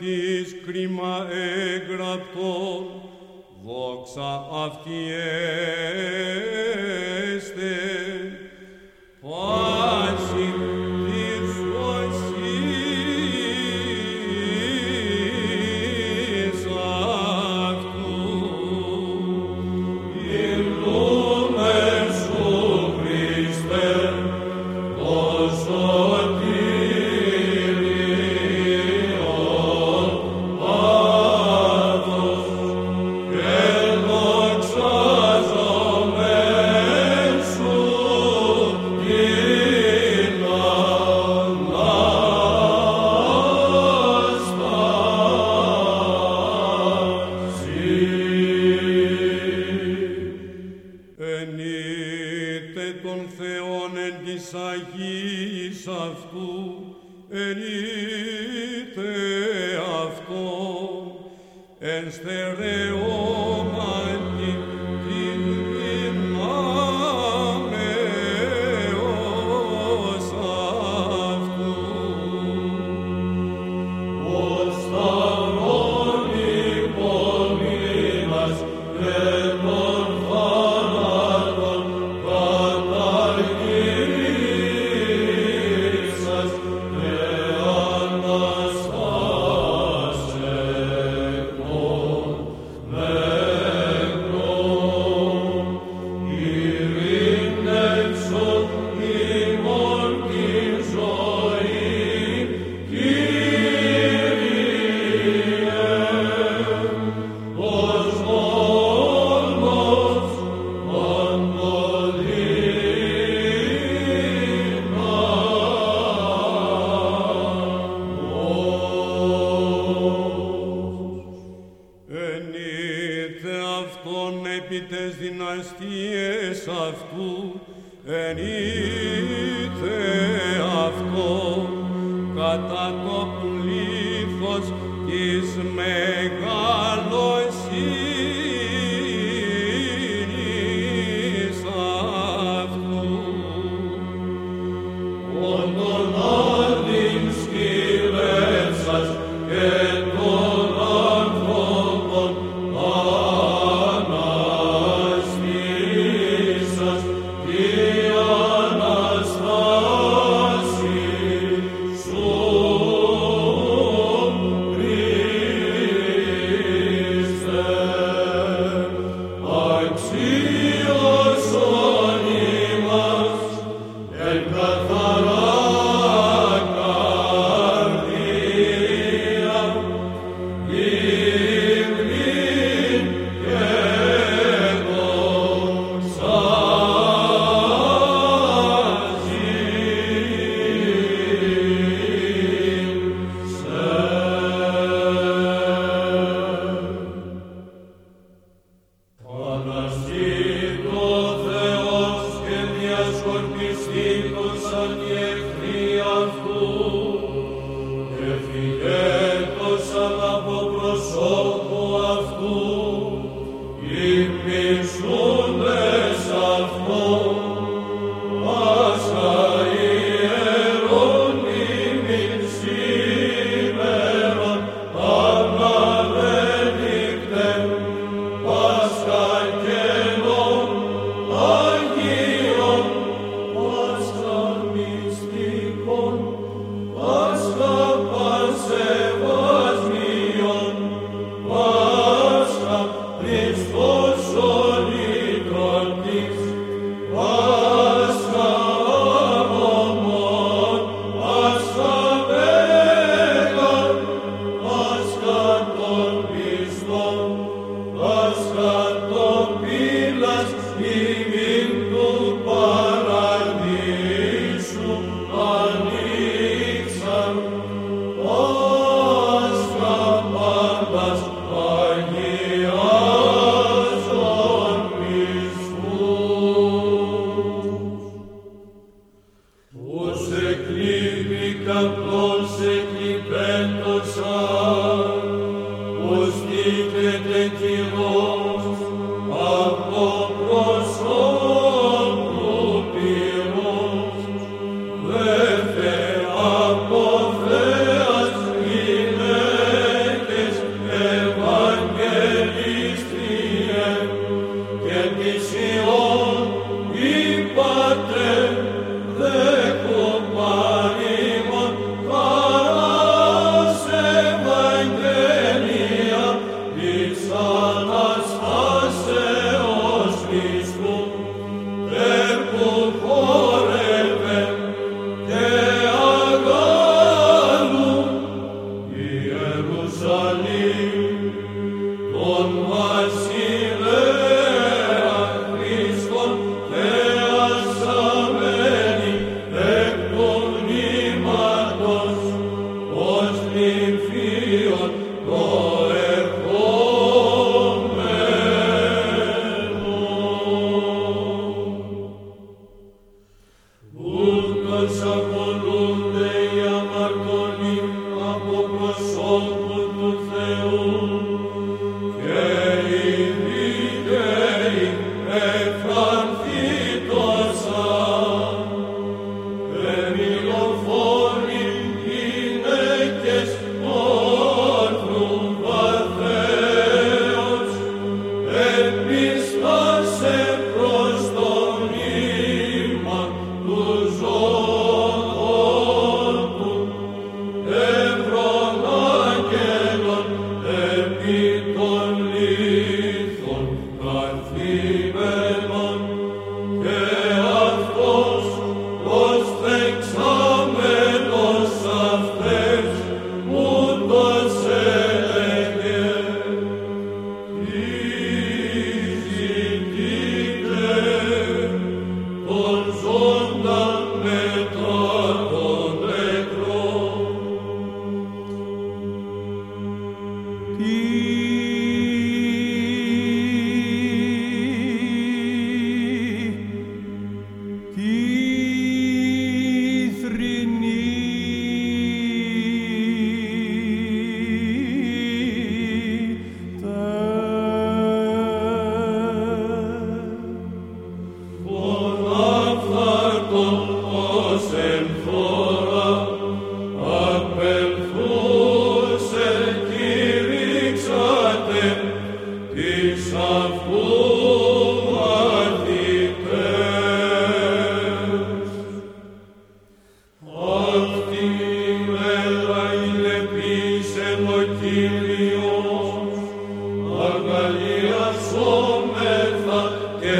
της κρίμα εγγραπτών, δόξα αυτιέ γης αυτού εν αυτό εν στερεόμαν Him. Αγαλία σώμεθα και